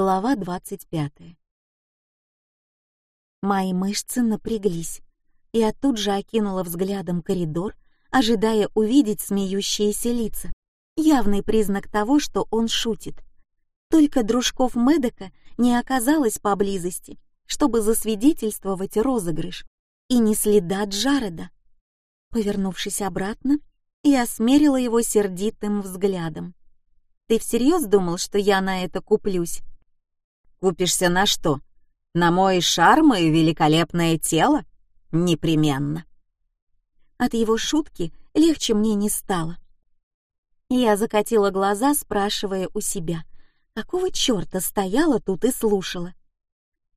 Глава 25. Мои мышцы напряглись. Я тут же окинула взглядом коридор, ожидая увидеть смеющиеся лица. Явный признак того, что он шутит. Только дружков Медока не оказалось поблизости, чтобы засвидетельствовать розыгрыш, и ни следа Джареда. Повернувшись обратно, я смерила его сердитым взглядом. «Ты всерьез думал, что я на это куплюсь?» Купишься на что? На мой шарм и великолепное тело? Непременно. От его шутки легче мне не стало. Я закатила глаза, спрашивая у себя, какого черта стояла тут и слушала.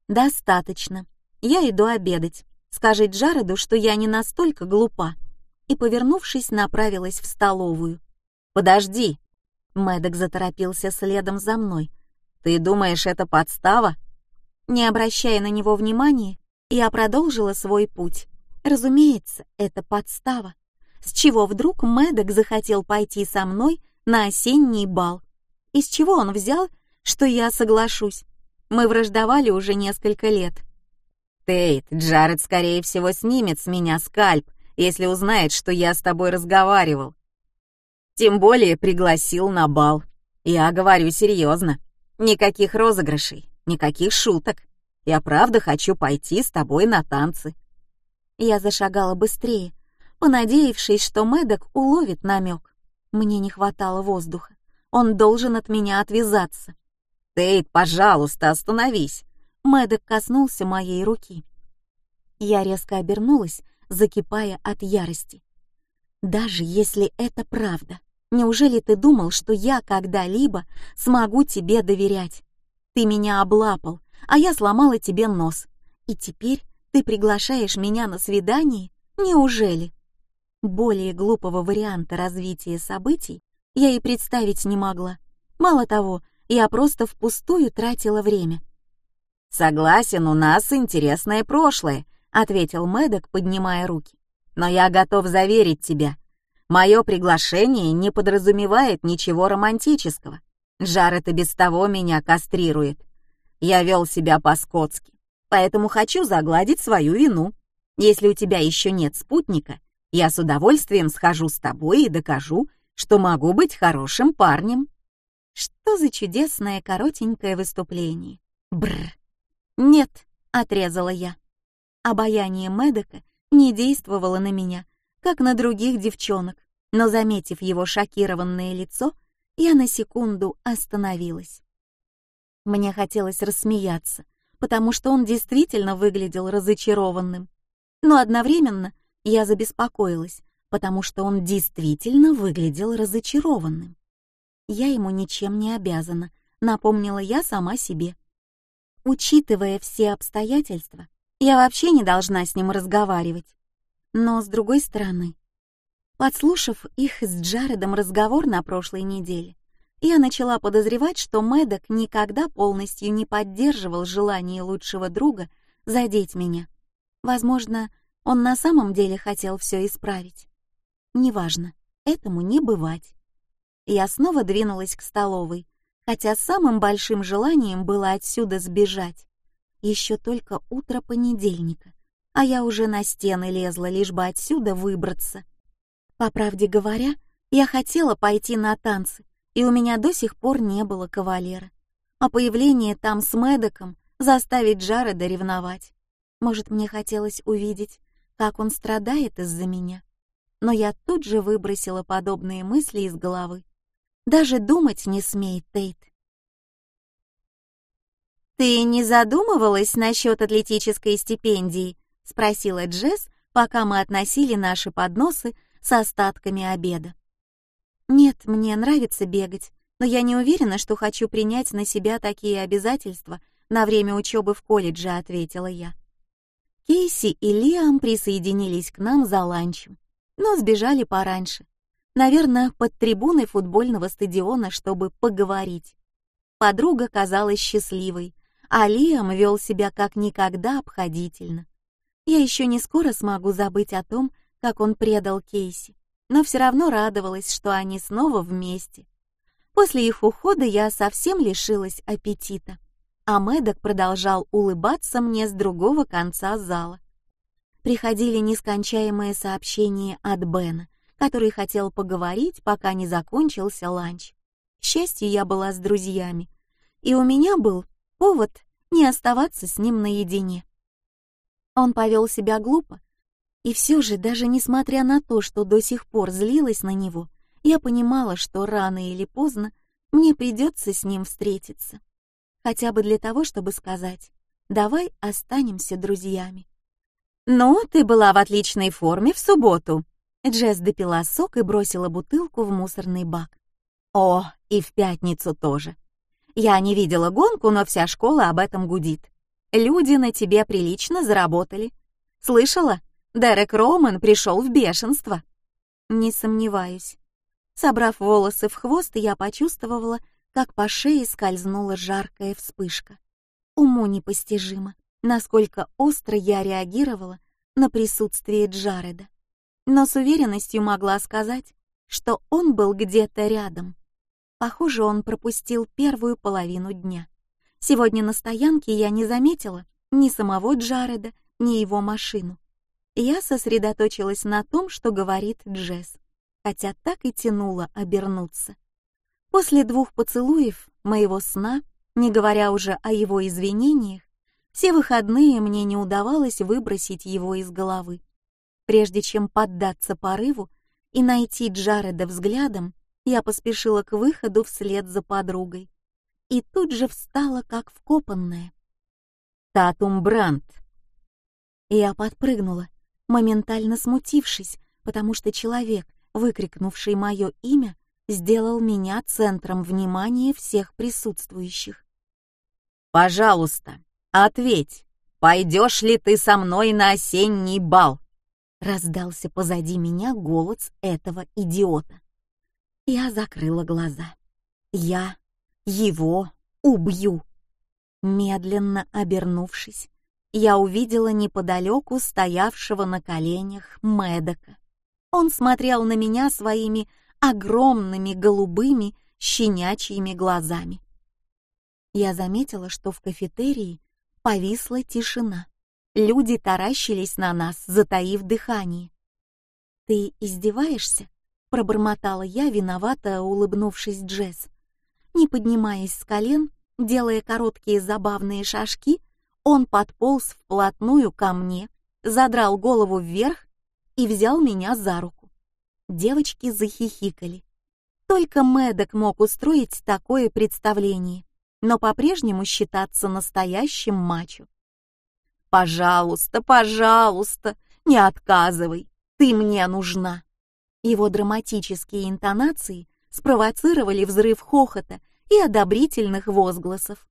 «Достаточно. Я иду обедать. Скажи Джареду, что я не настолько глупа». И, повернувшись, направилась в столовую. «Подожди!» Мэддок заторопился следом за мной, ты думаешь, это подстава? Не обращая на него внимания, я продолжила свой путь. Разумеется, это подстава. С чего вдруг Мэддок захотел пойти со мной на осенний бал? Из чего он взял, что я соглашусь? Мы враждовали уже несколько лет. Тейт, Джаред, скорее всего, снимет с меня скальп, если узнает, что я с тобой разговаривал. Тем более пригласил на бал. Я говорю серьезно. Никаких розыгрышей, никаких шуток. Я правда хочу пойти с тобой на танцы. Я зашагала быстрее, понадеявшись, что Мэддок уловит намек. Мне не хватало воздуха. Он должен от меня отвязаться. Тейт, пожалуйста, остановись. Мэддок коснулся моей руки. Я резко обернулась, закипая от ярости. Даже если это правда, Неужели ты думал, что я когда-либо смогу тебе доверять? Ты меня облапал, а я сломала тебе нос. И теперь ты приглашаешь меня на свидание? Неужели? Более глупого варианта развития событий я и представить не могла. Мало того, я просто впустую тратила время. «Согласен, у нас интересное прошлое», — ответил Мэддок, поднимая руки. «Но я готов заверить тебя, Мое приглашение не подразумевает ничего романтического. Жарет и без того меня кастрирует. Я вел себя по-скотски, поэтому хочу загладить свою вину. Если у тебя еще нет спутника, я с удовольствием схожу с тобой и докажу, что могу быть хорошим парнем. Что за чудесное коротенькое выступление. Бр. Нет, отрезала я. Обаяние Медока не действовало на меня, как на других девчонок, но, заметив его шокированное лицо, я на секунду остановилась. Мне хотелось рассмеяться, потому что он действительно выглядел разочарованным. Но одновременно я забеспокоилась, потому что он действительно выглядел разочарованным. Я ему ничем не обязана, напомнила я сама себе. Учитывая все обстоятельства, я вообще не должна с ним разговаривать. Но, с другой стороны, подслушав их с Джаредом разговор на прошлой неделе, я начала подозревать, что Мэддок никогда полностью не поддерживал желание лучшего друга задеть меня. Возможно, он на самом деле хотел все исправить. Неважно, этому не бывать. Я снова двинулась к столовой, хотя самым большим желанием было отсюда сбежать. Еще только утро понедельника, а я уже на стены лезла, лишь бы отсюда выбраться. По правде говоря, я хотела пойти на танцы, и у меня до сих пор не было кавалера. А появление там с Мэддоком заставит Джареда ревновать. Может, мне хотелось увидеть, как он страдает из-за меня. Но я тут же выбросила подобные мысли из головы. Даже думать не смеет Тейт. «Ты не задумывалась насчет атлетической стипендии?» — спросила Джесс, пока мы относили наши подносы с остатками обеда. «Нет, мне нравится бегать, но я не уверена, что хочу принять на себя такие обязательства на время учебы в колледже», — ответила я. Кейси и Лиам присоединились к нам за ланчем, но сбежали пораньше. Наверное, под трибуной футбольного стадиона, чтобы поговорить. Подруга казалась счастливой, а Лиам вел себя как никогда обходительно. Я еще не скоро смогу забыть о том, как он предал Кейси, но все равно радовалась, что они снова вместе. После их ухода я совсем лишилась аппетита, а Мэддок продолжал улыбаться мне с другого конца зала. Приходили нескончаемые сообщения от Бена, который хотел поговорить, пока не закончился ланч. К счастью, я была с друзьями, и у меня был повод не оставаться с ним наедине. Он повел себя глупо, и все же, даже несмотря на то, что до сих пор злилась на него, я понимала, что рано или поздно мне придется с ним встретиться. Хотя бы для того, чтобы сказать «давай останемся друзьями». «Ну, ты была в отличной форме в субботу». Джесс допила сок и бросила бутылку в мусорный бак. «О, и в пятницу тоже. Я не видела гонку, но вся школа об этом гудит. Люди на тебе прилично заработали. Слышала? Дерек Роман пришел в бешенство. Не сомневаюсь. Собрав волосы в хвост, я почувствовала, как по шее скользнула жаркая вспышка. Уму непостижимо, насколько остро я реагировала на присутствие Джареда. Но с уверенностью могла сказать, что он был где-то рядом. Похоже, он пропустил первую половину дня. Сегодня на стоянке я не заметила ни самого Джареда, ни его машину. Я сосредоточилась на том, что говорит Джесс, хотя так и тянула обернуться. После двух поцелуев моего сна, не говоря уже о его извинениях, все выходные мне не удавалось выбросить его из головы. Прежде чем поддаться порыву и найти Джареда взглядом, я поспешила к выходу вслед за подругой и тут же встала как вкопанная. «Татум Брандт!» Я подпрыгнула, моментально смутившись, потому что человек, выкрикнувший мое имя, сделал меня центром внимания всех присутствующих. «Пожалуйста, ответь, пойдешь ли ты со мной на осенний бал?» Раздался позади меня голос этого идиота. Я закрыла глаза. Я его убью. Медленно обернувшись, я увидела неподалеку стоявшего на коленях Медока. Он смотрел на меня своими огромными голубыми щенячьими глазами. Я заметила, что в кафетерии повисла тишина. Люди таращились на нас, затаив дыхание. «Ты издеваешься?» — пробормотала я, виновато улыбнувшись Джесс. Не поднимаясь с колен, делая короткие забавные шажки, он подполз вплотную ко мне, задрал голову вверх и взял меня за руку. Девочки захихикали. Только Мэддок мог устроить такое представление, но по-прежнему считаться настоящим мачо. «Пожалуйста, пожалуйста, не отказывай, ты мне нужна!» Его драматические интонации спровоцировали взрыв хохота и одобрительных возгласов.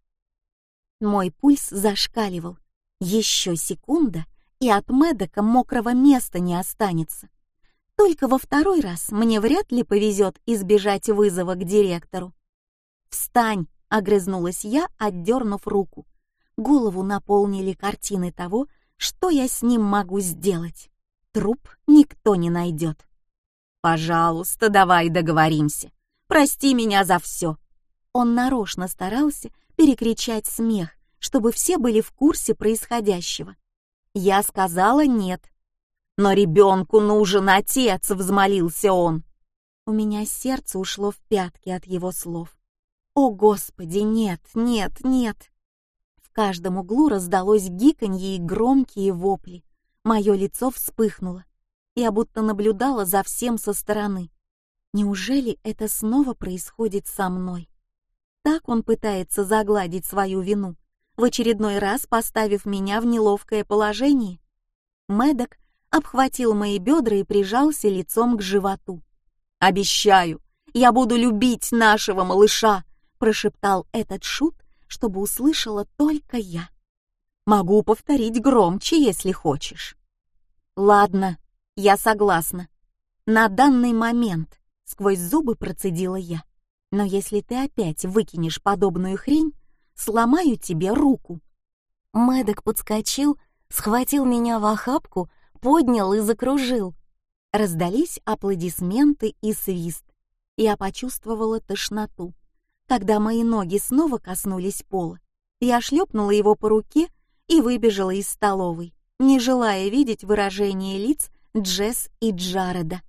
Мой пульс зашкаливал. Еще секунда, и от Медока мокрого места не останется. Только во второй раз мне вряд ли повезет избежать вызова к директору. «Встань!» — огрызнулась я, отдернув руку. Голову наполнили картины того, что я с ним могу сделать. Труп никто не найдет. «Пожалуйста, давай договоримся. Прости меня за все». Он нарочно старался перекричать смех, чтобы все были в курсе происходящего. Я сказала нет. «Но ребенку нужен отец», — взмолился он. У меня сердце ушло в пятки от его слов. «О, Господи, нет, нет, нет!» В каждом углу раздалось гиканье и громкие вопли. Мое лицо вспыхнуло. Я будто наблюдала за всем со стороны. Неужели это снова происходит со мной? Так он пытается загладить свою вину, в очередной раз поставив меня в неловкое положение. Медок обхватил мои бедра и прижался лицом к животу. «Обещаю, я буду любить нашего малыша», прошептал этот шут, чтобы услышала только я. «Могу повторить громче, если хочешь». «Ладно, я согласна. На данный момент», — сквозь зубы процедила я. Но если ты опять выкинешь подобную хрень, сломаю тебе руку. Мэддок подскочил, схватил меня в охапку, поднял и закружил. Раздались аплодисменты и свист. Я почувствовала тошноту, когда мои ноги снова коснулись пола. Я шлепнула его по руке и выбежала из столовой, не желая видеть выражение лиц Джесс и Джареда.